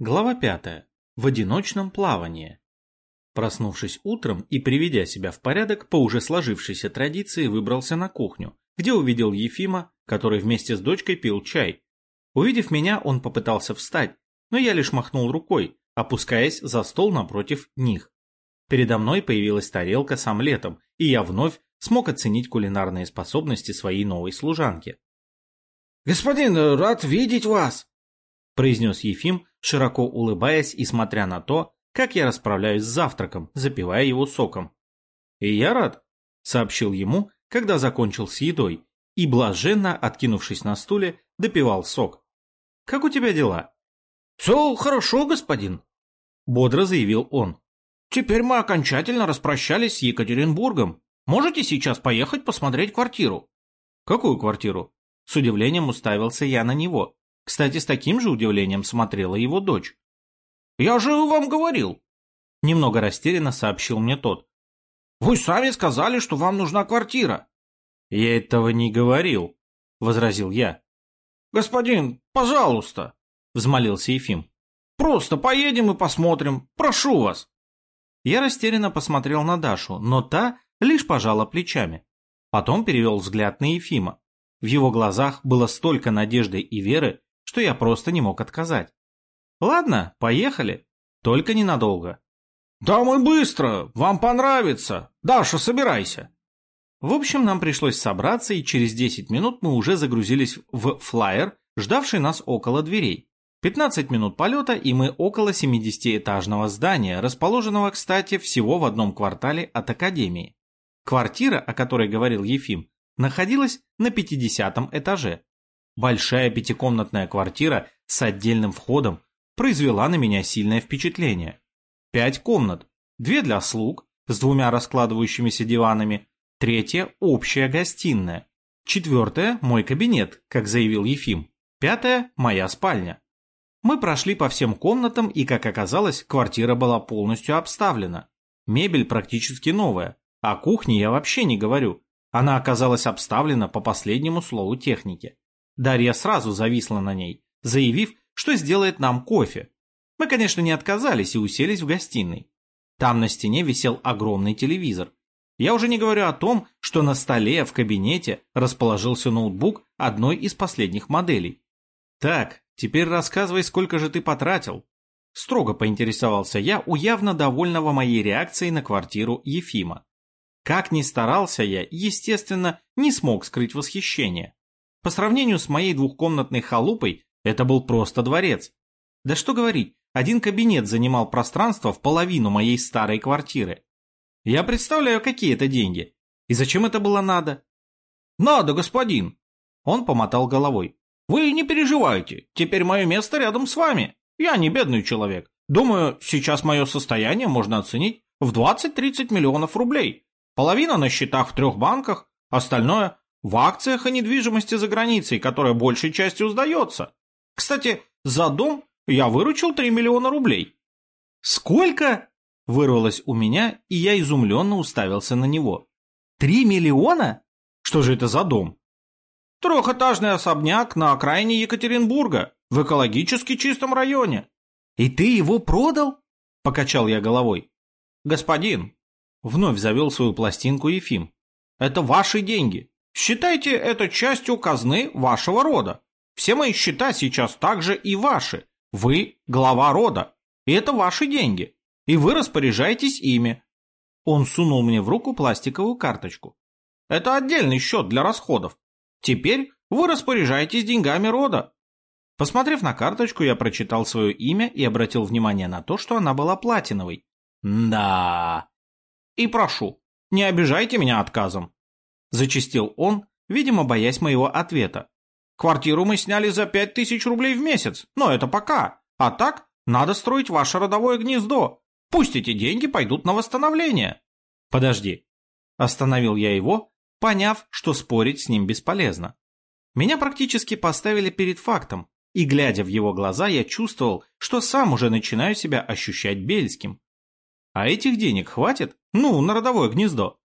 Глава пятая. В одиночном плавании. Проснувшись утром и приведя себя в порядок, по уже сложившейся традиции выбрался на кухню, где увидел Ефима, который вместе с дочкой пил чай. Увидев меня, он попытался встать, но я лишь махнул рукой, опускаясь за стол напротив них. Передо мной появилась тарелка с омлетом, и я вновь смог оценить кулинарные способности своей новой служанки. «Господин, рад видеть вас!» произнес Ефим, широко улыбаясь и смотря на то, как я расправляюсь с завтраком, запивая его соком. «И я рад», — сообщил ему, когда закончил с едой, и, блаженно откинувшись на стуле, допивал сок. «Как у тебя дела?» «Все хорошо, господин», — бодро заявил он. «Теперь мы окончательно распрощались с Екатеринбургом. Можете сейчас поехать посмотреть квартиру?» «Какую квартиру?» С удивлением уставился я на него. Кстати, с таким же удивлением смотрела его дочь. «Я же вам говорил!» Немного растерянно сообщил мне тот. «Вы сами сказали, что вам нужна квартира!» «Я этого не говорил», — возразил я. «Господин, пожалуйста!» — взмолился Ефим. «Просто поедем и посмотрим. Прошу вас!» Я растерянно посмотрел на Дашу, но та лишь пожала плечами. Потом перевел взгляд на Ефима. В его глазах было столько надежды и веры, что я просто не мог отказать. Ладно, поехали. Только ненадолго. Да мы быстро, вам понравится. Даша, собирайся. В общем, нам пришлось собраться, и через 10 минут мы уже загрузились в флайер, ждавший нас около дверей. 15 минут полета, и мы около 70-этажного здания, расположенного, кстати, всего в одном квартале от Академии. Квартира, о которой говорил Ефим, находилась на 50 этаже. Большая пятикомнатная квартира с отдельным входом произвела на меня сильное впечатление. Пять комнат, две для слуг с двумя раскладывающимися диванами, третья – общая гостиная, четвертая – мой кабинет, как заявил Ефим, пятая – моя спальня. Мы прошли по всем комнатам, и, как оказалось, квартира была полностью обставлена. Мебель практически новая, о кухне я вообще не говорю. Она оказалась обставлена по последнему слову техники. Дарья сразу зависла на ней, заявив, что сделает нам кофе. Мы, конечно, не отказались и уселись в гостиной. Там на стене висел огромный телевизор. Я уже не говорю о том, что на столе в кабинете расположился ноутбук одной из последних моделей. Так, теперь рассказывай, сколько же ты потратил. Строго поинтересовался я у явно довольного моей реакцией на квартиру Ефима. Как ни старался я, естественно, не смог скрыть восхищение. По сравнению с моей двухкомнатной халупой, это был просто дворец. Да что говорить, один кабинет занимал пространство в половину моей старой квартиры. Я представляю, какие это деньги. И зачем это было надо? Надо, господин. Он помотал головой. Вы не переживайте, теперь мое место рядом с вами. Я не бедный человек. Думаю, сейчас мое состояние можно оценить в 20-30 миллионов рублей. Половина на счетах в трех банках, остальное в акциях и недвижимости за границей, которая большей частью сдается. Кстати, за дом я выручил 3 миллиона рублей. Сколько? Вырвалось у меня, и я изумленно уставился на него. Три миллиона? Что же это за дом? Трехэтажный особняк на окраине Екатеринбурга, в экологически чистом районе. И ты его продал? Покачал я головой. Господин, вновь завел свою пластинку Ефим. Это ваши деньги. Считайте это частью казны вашего рода. Все мои счета сейчас также и ваши. Вы глава рода. И это ваши деньги. И вы распоряжаетесь ими. Он сунул мне в руку пластиковую карточку. Это отдельный счет для расходов. Теперь вы распоряжаетесь деньгами рода. Посмотрев на карточку, я прочитал свое имя и обратил внимание на то, что она была платиновой. Да. И прошу, не обижайте меня отказом. Зачистил он, видимо, боясь моего ответа. Квартиру мы сняли за пять тысяч рублей в месяц, но это пока. А так, надо строить ваше родовое гнездо. Пусть эти деньги пойдут на восстановление. Подожди. Остановил я его, поняв, что спорить с ним бесполезно. Меня практически поставили перед фактом, и, глядя в его глаза, я чувствовал, что сам уже начинаю себя ощущать бельским. А этих денег хватит? Ну, на родовое гнездо.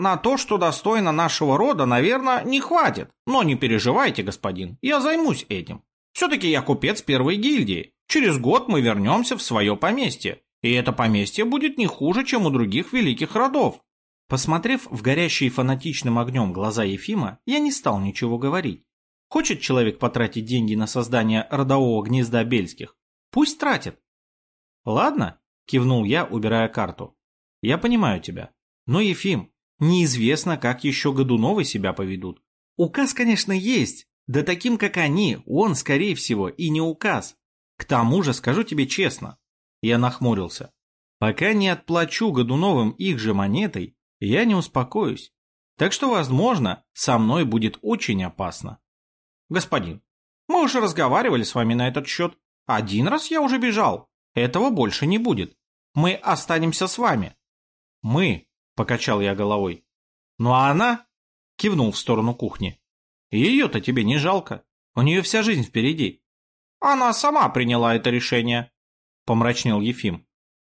На то, что достойно нашего рода, наверное, не хватит. Но не переживайте, господин, я займусь этим. Все-таки я купец первой гильдии. Через год мы вернемся в свое поместье. И это поместье будет не хуже, чем у других великих родов. Посмотрев в горящие фанатичным огнем глаза Ефима, я не стал ничего говорить. Хочет человек потратить деньги на создание родового гнезда Бельских? Пусть тратит. Ладно, кивнул я, убирая карту. Я понимаю тебя. Но, Ефим, неизвестно, как еще Годуновы себя поведут. Указ, конечно, есть, да таким, как они, он, скорее всего, и не указ. К тому же, скажу тебе честно, я нахмурился. Пока не отплачу Годуновым их же монетой, я не успокоюсь. Так что, возможно, со мной будет очень опасно. Господин, мы уже разговаривали с вами на этот счет. Один раз я уже бежал. Этого больше не будет. Мы останемся с вами. Мы, покачал я головой. Ну а она? Кивнул в сторону кухни. Ее-то тебе не жалко. У нее вся жизнь впереди. Она сама приняла это решение, помрачнел Ефим.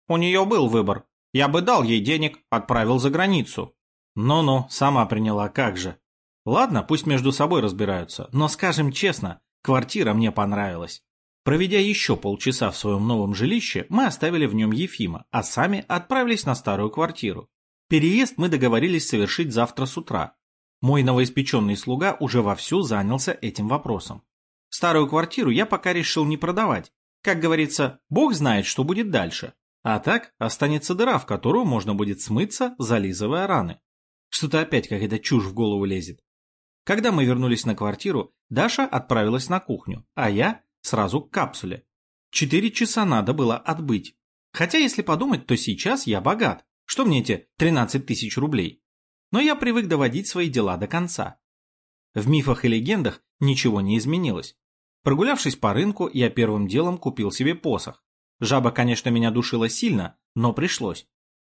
У нее был выбор. Я бы дал ей денег, отправил за границу. Ну-ну, сама приняла, как же. Ладно, пусть между собой разбираются, но скажем честно, квартира мне понравилась. Проведя еще полчаса в своем новом жилище, мы оставили в нем Ефима, а сами отправились на старую квартиру. Переезд мы договорились совершить завтра с утра. Мой новоиспеченный слуга уже вовсю занялся этим вопросом. Старую квартиру я пока решил не продавать. Как говорится, бог знает, что будет дальше. А так останется дыра, в которую можно будет смыться, зализывая раны. Что-то опять какая-то чушь в голову лезет. Когда мы вернулись на квартиру, Даша отправилась на кухню, а я сразу к капсуле. Четыре часа надо было отбыть. Хотя, если подумать, то сейчас я богат. Что мне эти 13 тысяч рублей? Но я привык доводить свои дела до конца. В мифах и легендах ничего не изменилось. Прогулявшись по рынку, я первым делом купил себе посох. Жаба, конечно, меня душила сильно, но пришлось.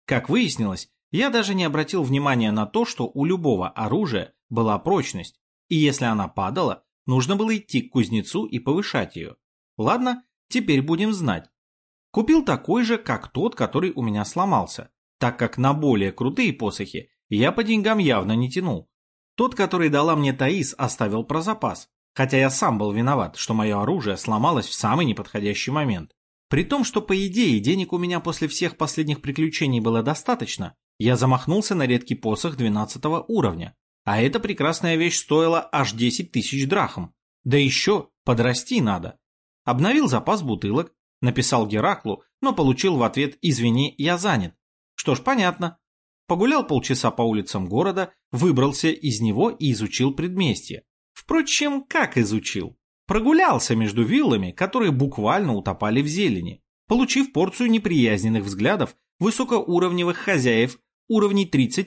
Как выяснилось, я даже не обратил внимания на то, что у любого оружия была прочность, и если она падала, нужно было идти к кузнецу и повышать ее. Ладно, теперь будем знать. Купил такой же, как тот, который у меня сломался, так как на более крутые посохи я по деньгам явно не тянул. Тот, который дала мне Таис, оставил про запас, хотя я сам был виноват, что мое оружие сломалось в самый неподходящий момент. При том, что по идее денег у меня после всех последних приключений было достаточно, я замахнулся на редкий посох 12 уровня. А эта прекрасная вещь стоила аж 10 тысяч драхм. Да еще подрасти надо. Обновил запас бутылок, написал Гераклу, но получил в ответ «Извини, я занят». Что ж, понятно. Погулял полчаса по улицам города, выбрался из него и изучил предместье. Впрочем, как изучил? Прогулялся между виллами, которые буквально утопали в зелени, получив порцию неприязненных взглядов высокоуровневых хозяев уровней 30+,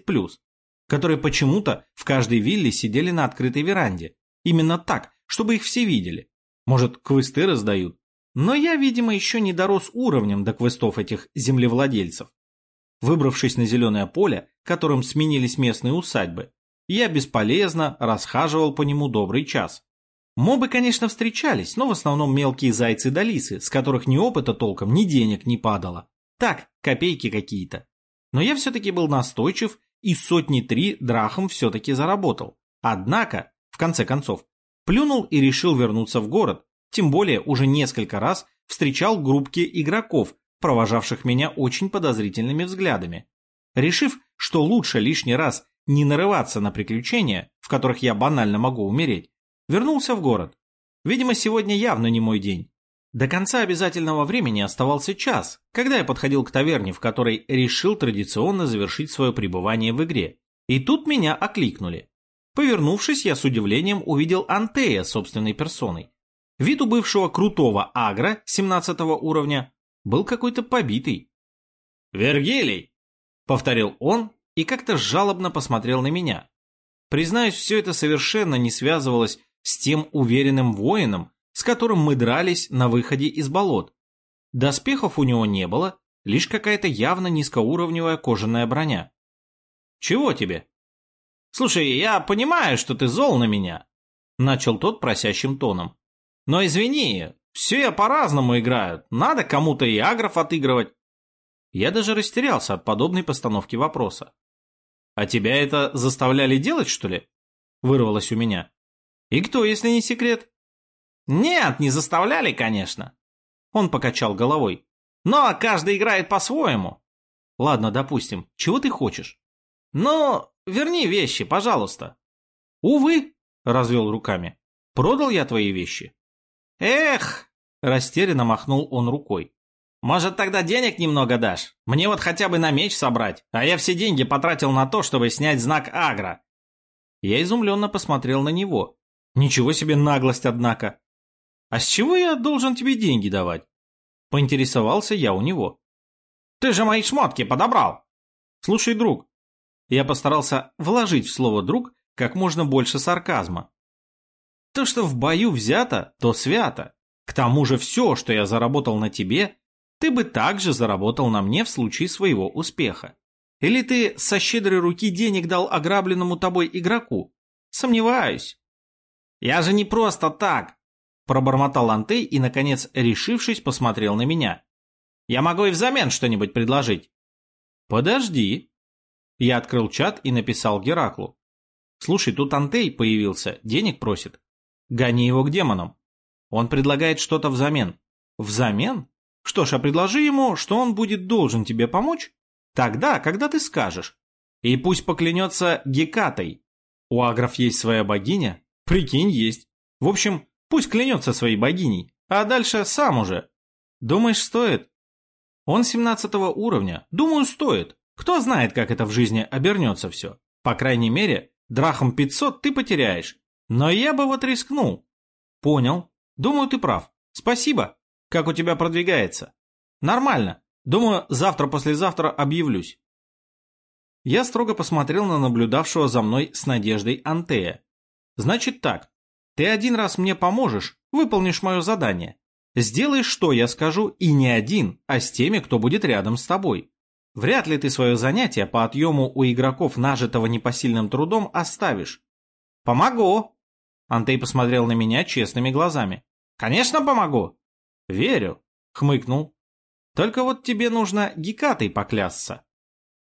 которые почему-то в каждой вилле сидели на открытой веранде. Именно так, чтобы их все видели. Может, квесты раздают. Но я, видимо, еще не дорос уровнем до квестов этих землевладельцев. Выбравшись на зеленое поле, которым сменились местные усадьбы, я бесполезно расхаживал по нему добрый час. Мобы, конечно, встречались, но в основном мелкие зайцы да лисы, с которых ни опыта толком, ни денег не падало. Так, копейки какие-то. Но я все-таки был настойчив и сотни три драхом все-таки заработал. Однако, в конце концов, плюнул и решил вернуться в город, тем более уже несколько раз встречал группки игроков, провожавших меня очень подозрительными взглядами. Решив, что лучше лишний раз не нарываться на приключения, в которых я банально могу умереть, Вернулся в город. Видимо, сегодня явно не мой день. До конца обязательного времени оставался час, когда я подходил к таверне, в которой решил традиционно завершить свое пребывание в игре. И тут меня окликнули. Повернувшись, я с удивлением увидел Антея собственной персоной. Вид у бывшего крутого агра 17 уровня был какой-то побитый. «Вергилий!» — повторил он и как-то жалобно посмотрел на меня. Признаюсь, все это совершенно не связывалось с тем уверенным воином, с которым мы дрались на выходе из болот. Доспехов у него не было, лишь какая-то явно низкоуровневая кожаная броня. «Чего тебе?» «Слушай, я понимаю, что ты зол на меня», — начал тот просящим тоном. «Но извини, все по-разному играю, надо кому-то и агров отыгрывать». Я даже растерялся от подобной постановки вопроса. «А тебя это заставляли делать, что ли?» — вырвалось у меня. И кто, если не секрет? Нет, не заставляли, конечно. Он покачал головой. Но каждый играет по-своему. Ладно, допустим. Чего ты хочешь? Ну, верни вещи, пожалуйста. Увы, развел руками. Продал я твои вещи. Эх, растерянно махнул он рукой. Может, тогда денег немного дашь? Мне вот хотя бы на меч собрать, а я все деньги потратил на то, чтобы снять знак Агро. Я изумленно посмотрел на него. Ничего себе наглость, однако. А с чего я должен тебе деньги давать? Поинтересовался я у него. Ты же мои шмотки подобрал. Слушай, друг. Я постарался вложить в слово «друг» как можно больше сарказма. То, что в бою взято, то свято. К тому же все, что я заработал на тебе, ты бы также заработал на мне в случае своего успеха. Или ты со щедрой руки денег дал ограбленному тобой игроку? Сомневаюсь. Я же не просто так, пробормотал Антей и, наконец, решившись, посмотрел на меня. Я могу и взамен что-нибудь предложить. Подожди. Я открыл чат и написал Гераклу. Слушай, тут Антей появился, денег просит. Гони его к демонам. Он предлагает что-то взамен. Взамен? Что ж, а предложи ему, что он будет должен тебе помочь тогда, когда ты скажешь. И пусть поклянется Гекатой. У агров есть своя богиня? Прикинь, есть. В общем, пусть клянется своей богиней, а дальше сам уже. Думаешь, стоит? Он 17 уровня. Думаю, стоит. Кто знает, как это в жизни обернется все. По крайней мере, драхом 500 ты потеряешь. Но я бы вот рискнул. Понял. Думаю, ты прав. Спасибо. Как у тебя продвигается? Нормально. Думаю, завтра-послезавтра объявлюсь. Я строго посмотрел на наблюдавшего за мной с надеждой Антея. Значит так, ты один раз мне поможешь, выполнишь мое задание. Сделай, что я скажу, и не один, а с теми, кто будет рядом с тобой. Вряд ли ты свое занятие по отъему у игроков, нажитого непосильным трудом, оставишь. Помогу. Антей посмотрел на меня честными глазами. Конечно, помогу. «Верю», — хмыкнул. «Только вот тебе нужно Гекатой поклясться».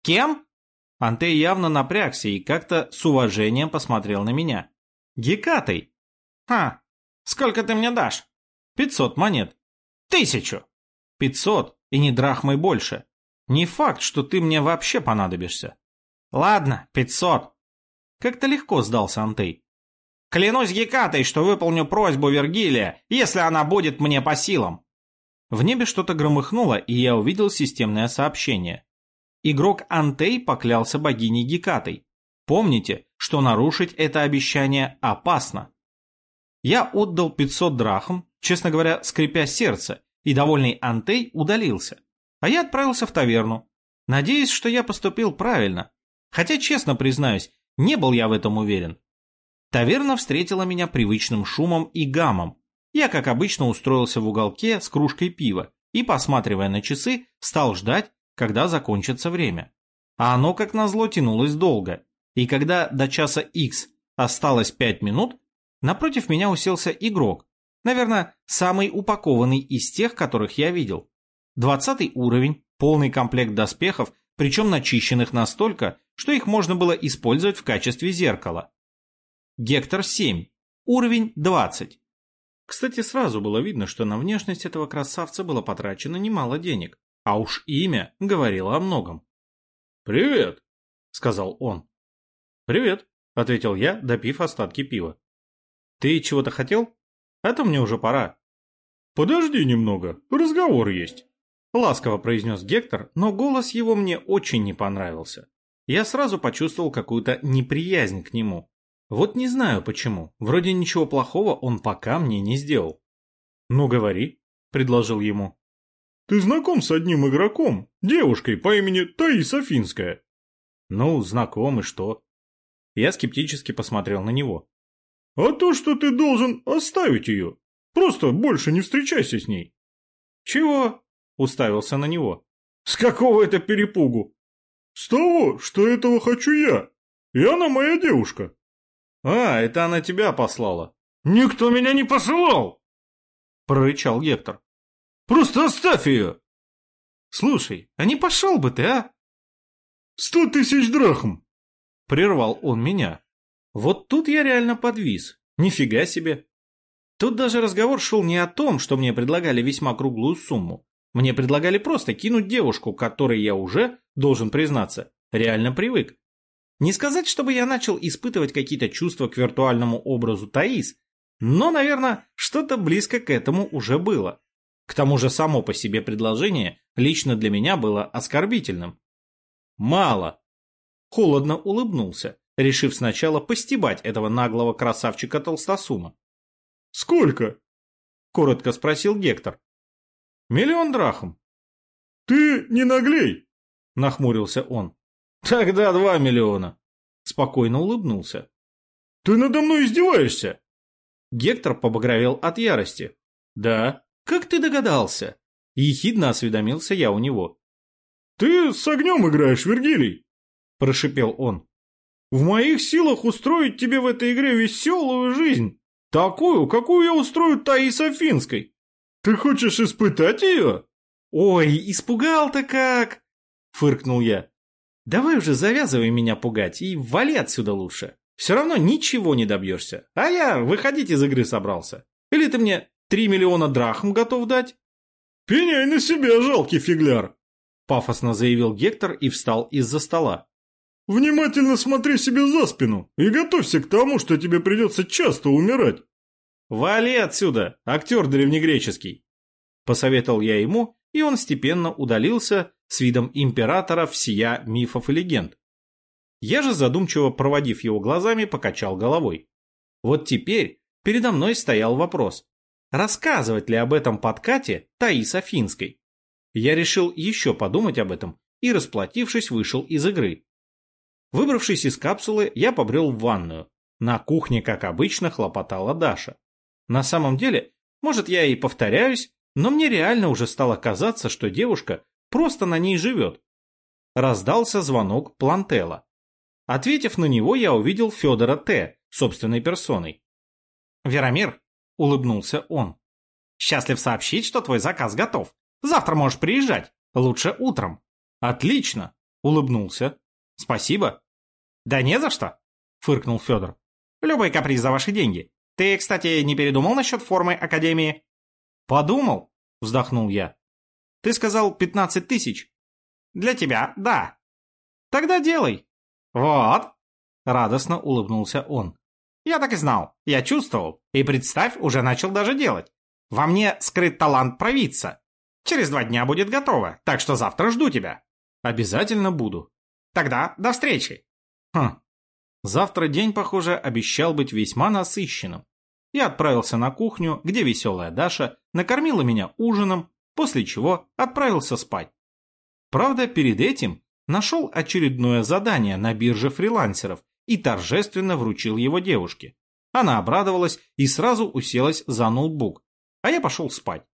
«Кем?» Антей явно напрягся и как-то с уважением посмотрел на меня. «Гекатой». «Ха, сколько ты мне дашь?» «Пятьсот монет». «Тысячу». «Пятьсот, и не драхмой больше. Не факт, что ты мне вообще понадобишься». «Ладно, пятьсот». Как-то легко сдался Антей. Клянусь Гекатой, что выполню просьбу Вергилия, если она будет мне по силам. В небе что-то громыхнуло, и я увидел системное сообщение. Игрок Антей поклялся богиней Гекатой. Помните, что нарушить это обещание опасно. Я отдал 500 драхм, честно говоря, скрипя сердце, и довольный Антей удалился. А я отправился в таверну. Надеюсь, что я поступил правильно. Хотя, честно признаюсь, не был я в этом уверен. Таверна встретила меня привычным шумом и гамом. Я, как обычно, устроился в уголке с кружкой пива и, посматривая на часы, стал ждать, когда закончится время. А оно, как назло, тянулось долго. И когда до часа X осталось пять минут, напротив меня уселся игрок. Наверное, самый упакованный из тех, которых я видел. Двадцатый уровень, полный комплект доспехов, причем начищенных настолько, что их можно было использовать в качестве зеркала. Гектор 7. Уровень 20. Кстати, сразу было видно, что на внешность этого красавца было потрачено немало денег. А уж имя говорило о многом. «Привет», — сказал он. «Привет», — ответил я, допив остатки пива. «Ты чего-то хотел? А то мне уже пора». «Подожди немного, разговор есть», — ласково произнес Гектор, но голос его мне очень не понравился. Я сразу почувствовал какую-то неприязнь к нему. Вот не знаю почему. Вроде ничего плохого он пока мне не сделал. «Ну, говори», — предложил ему. «Ты знаком с одним игроком, девушкой по имени Таис Афинская?» «Ну, знаком и что?» Я скептически посмотрел на него. «А то, что ты должен оставить ее. Просто больше не встречайся с ней». «Чего?» — уставился на него. «С какого это перепугу?» «С того, что этого хочу я. И она моя девушка». «А, это она тебя послала». «Никто меня не посылал!» Прорычал Гектор. «Просто оставь ее!» «Слушай, а не пошел бы ты, а?» «Сто тысяч драхм!» Прервал он меня. Вот тут я реально подвис. Нифига себе. Тут даже разговор шел не о том, что мне предлагали весьма круглую сумму. Мне предлагали просто кинуть девушку, которой я уже, должен признаться, реально привык. Не сказать, чтобы я начал испытывать какие-то чувства к виртуальному образу Таис, но, наверное, что-то близко к этому уже было. К тому же само по себе предложение лично для меня было оскорбительным. Мало. Холодно улыбнулся, решив сначала постебать этого наглого красавчика Толстосума. «Сколько?» — коротко спросил Гектор. «Миллион драхм». «Ты не наглей!» — нахмурился он. «Тогда два миллиона!» — спокойно улыбнулся. «Ты надо мной издеваешься?» Гектор побагровел от ярости. «Да? Как ты догадался?» Ехидно осведомился я у него. «Ты с огнем играешь, Вергилий!» – прошипел он. «В моих силах устроить тебе в этой игре веселую жизнь, такую, какую я устрою Таис Афинской. Ты хочешь испытать ее?» «Ой, испугал-то как!» – фыркнул я. «Давай уже завязывай меня пугать и вали отсюда лучше. Все равно ничего не добьешься, а я выходить из игры собрался. Или ты мне три миллиона драхм готов дать?» «Пеняй на себя, жалкий фигляр!» – пафосно заявил Гектор и встал из-за стола. «Внимательно смотри себе за спину и готовься к тому, что тебе придется часто умирать». «Вали отсюда, актер древнегреческий!» – посоветовал я ему, и он степенно удалился с видом императора всея мифов и легенд. Я же, задумчиво проводив его глазами, покачал головой. Вот теперь передо мной стоял вопрос, рассказывать ли об этом подкате Таис Афинской. Я решил еще подумать об этом и, расплатившись, вышел из игры. Выбравшись из капсулы, я побрел в ванную. На кухне, как обычно, хлопотала Даша. На самом деле, может, я и повторяюсь, но мне реально уже стало казаться, что девушка просто на ней живет. Раздался звонок Плантела. Ответив на него, я увидел Федора Т. собственной персоной. «Веромир», — улыбнулся он, — «счастлив сообщить, что твой заказ готов. Завтра можешь приезжать. Лучше утром». «Отлично», — улыбнулся. «Спасибо». «Да не за что», — фыркнул Федор. «Любой каприз за ваши деньги. Ты, кстати, не передумал насчет формы Академии?» «Подумал», — вздохнул я. «Ты сказал пятнадцать тысяч?» «Для тебя, да». «Тогда делай». «Вот», — радостно улыбнулся он. «Я так и знал, я чувствовал, и, представь, уже начал даже делать. Во мне скрыт талант провидца. Через два дня будет готово, так что завтра жду тебя». «Обязательно буду». «Тогда до встречи». «Хм, Завтра день, похоже, обещал быть весьма насыщенным. Я отправился на кухню, где веселая Даша накормила меня ужином, после чего отправился спать. Правда, перед этим нашел очередное задание на бирже фрилансеров и торжественно вручил его девушке. Она обрадовалась и сразу уселась за ноутбук, а я пошел спать.